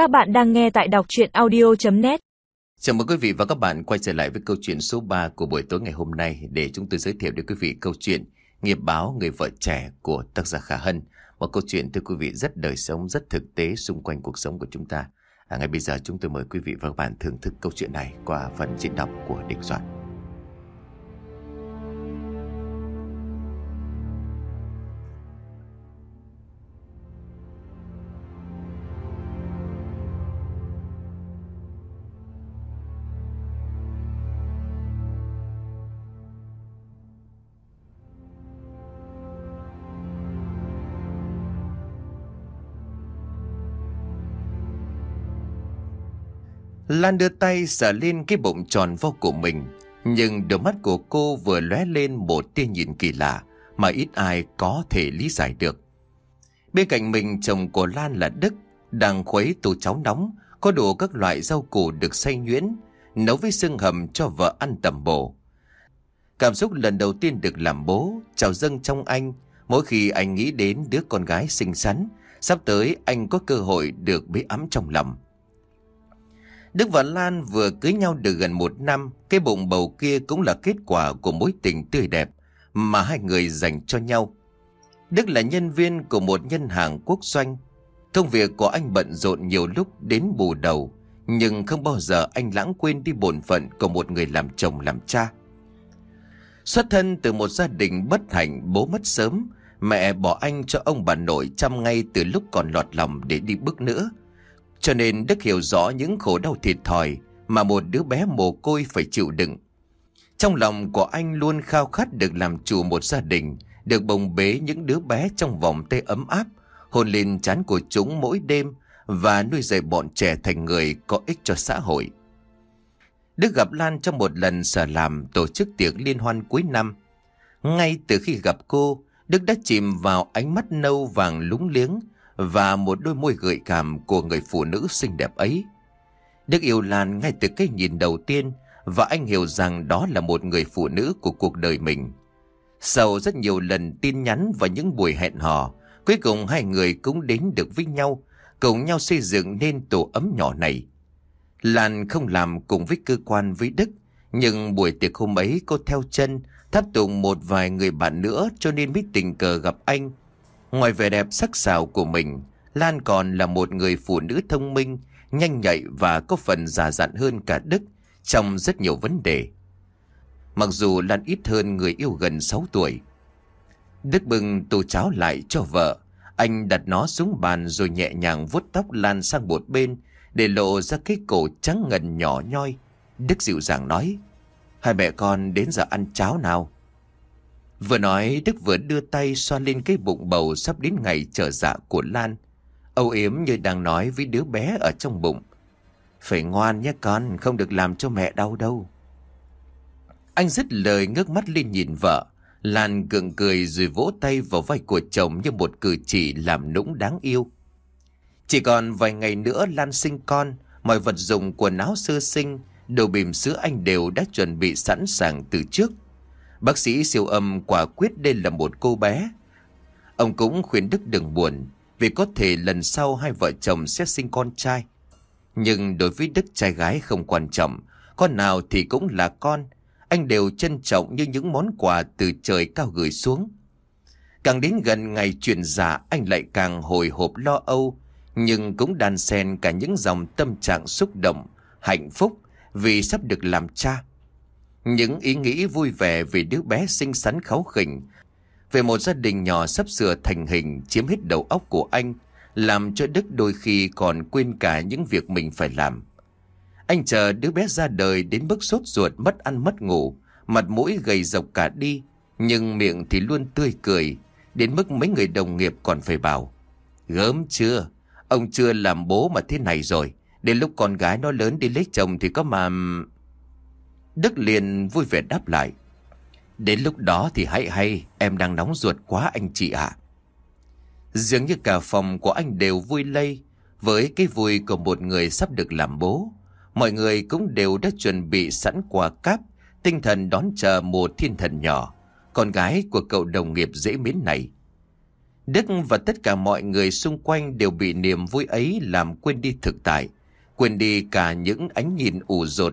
Các bạn đang nghe tại đọc chuyện audio.net Chào mừng quý vị và các bạn quay trở lại với câu chuyện số 3 của buổi tối ngày hôm nay để chúng tôi giới thiệu đến quý vị câu chuyện Nghiệp báo người vợ trẻ của tác giả Khả Hân. Một câu chuyện thưa quý vị rất đời sống, rất thực tế xung quanh cuộc sống của chúng ta. À, ngay bây giờ chúng tôi mời quý vị và các bạn thưởng thức câu chuyện này qua phần diễn đọc của Địch Doạn Lan đưa tay sờ lên cái bụng tròn vo của mình, Nhưng đôi mắt của cô vừa lóe lên một tia nhìn kỳ lạ Mà ít ai có thể lý giải được. Bên cạnh mình, chồng của Lan là Đức, Đang khuấy tô cháo nóng, Có đủ các loại rau củ được xay nhuyễn, Nấu với xương hầm cho vợ ăn tầm bổ. Cảm xúc lần đầu tiên được làm bố, Trào dâng trong anh. Mỗi khi anh nghĩ đến đứa con gái xinh xắn, Sắp tới anh có cơ hội được bế ấm trong lòng. Đức và Lan vừa cưới nhau được gần một năm, cái bụng bầu kia cũng là kết quả của mối tình tươi đẹp mà hai người dành cho nhau. Đức là nhân viên của một ngân hàng quốc doanh. Công việc của anh bận rộn nhiều lúc đến bù đầu, nhưng không bao giờ anh lãng quên đi bổn phận của một người làm chồng làm cha. Xuất thân từ một gia đình bất hạnh bố mất sớm, mẹ bỏ anh cho ông bà nội chăm ngay từ lúc còn lọt lòng để đi bước nữa. Cho nên Đức hiểu rõ những khổ đau thiệt thòi mà một đứa bé mồ côi phải chịu đựng. Trong lòng của anh luôn khao khát được làm chủ một gia đình, được bồng bế những đứa bé trong vòng tay ấm áp, hôn lên chán của chúng mỗi đêm và nuôi dạy bọn trẻ thành người có ích cho xã hội. Đức gặp Lan trong một lần sở làm tổ chức tiệc liên hoan cuối năm. Ngay từ khi gặp cô, Đức đã chìm vào ánh mắt nâu vàng lúng liếng và một đôi môi gợi cảm của người phụ nữ xinh đẹp ấy. Đức yêu Lan ngay từ cái nhìn đầu tiên và anh hiểu rằng đó là một người phụ nữ của cuộc đời mình. Sau rất nhiều lần tin nhắn và những buổi hẹn hò, cuối cùng hai người cũng đến được với nhau, cùng nhau xây dựng nên tổ ấm nhỏ này. Lan không làm cùng với cơ quan với Đức, nhưng buổi tiệc hôm ấy cô theo chân, tháp tùng một vài người bạn nữa cho nên mới tình cờ gặp anh Ngoài vẻ đẹp sắc sảo của mình, Lan còn là một người phụ nữ thông minh, nhanh nhạy và có phần già dặn hơn cả Đức trong rất nhiều vấn đề. Mặc dù Lan ít hơn người yêu gần 6 tuổi. Đức bưng tô cháo lại cho vợ. Anh đặt nó xuống bàn rồi nhẹ nhàng vuốt tóc Lan sang một bên để lộ ra cái cổ trắng ngần nhỏ nhoi. Đức dịu dàng nói, hai mẹ con đến giờ ăn cháo nào. Vừa nói Đức vừa đưa tay xoa lên cái bụng bầu sắp đến ngày trở dạ của Lan. Âu yếm như đang nói với đứa bé ở trong bụng. Phải ngoan nhé con, không được làm cho mẹ đau đâu. Anh dứt lời ngước mắt lên nhìn vợ. Lan gượng cười rồi vỗ tay vào vai của chồng như một cử chỉ làm nũng đáng yêu. Chỉ còn vài ngày nữa Lan sinh con, mọi vật dụng quần áo sơ sinh, đồ bìm sữa anh đều đã chuẩn bị sẵn sàng từ trước. Bác sĩ siêu âm quả quyết đây là một cô bé. Ông cũng khuyên Đức đừng buồn, vì có thể lần sau hai vợ chồng sẽ sinh con trai. Nhưng đối với Đức trai gái không quan trọng, con nào thì cũng là con. Anh đều trân trọng như những món quà từ trời cao gửi xuống. Càng đến gần ngày chuyển giả anh lại càng hồi hộp lo âu, nhưng cũng đan xen cả những dòng tâm trạng xúc động, hạnh phúc vì sắp được làm cha. Những ý nghĩ vui vẻ về đứa bé xinh xắn kháu khỉnh, về một gia đình nhỏ sắp sửa thành hình chiếm hết đầu óc của anh, làm cho Đức đôi khi còn quên cả những việc mình phải làm. Anh chờ đứa bé ra đời đến mức sốt ruột mất ăn mất ngủ, mặt mũi gầy dọc cả đi, nhưng miệng thì luôn tươi cười, đến mức mấy người đồng nghiệp còn phải bảo. Gớm chưa? Ông chưa làm bố mà thế này rồi, đến lúc con gái nó lớn đi lấy chồng thì có mà... Đức liền vui vẻ đáp lại. Đến lúc đó thì hãy hay, em đang nóng ruột quá anh chị ạ. Dường như cả phòng của anh đều vui lây với cái vui của một người sắp được làm bố. Mọi người cũng đều đã chuẩn bị sẵn quà cáp, tinh thần đón chờ một thiên thần nhỏ, con gái của cậu đồng nghiệp dễ mến này. Đức và tất cả mọi người xung quanh đều bị niềm vui ấy làm quên đi thực tại, quên đi cả những ánh nhìn ủ rột.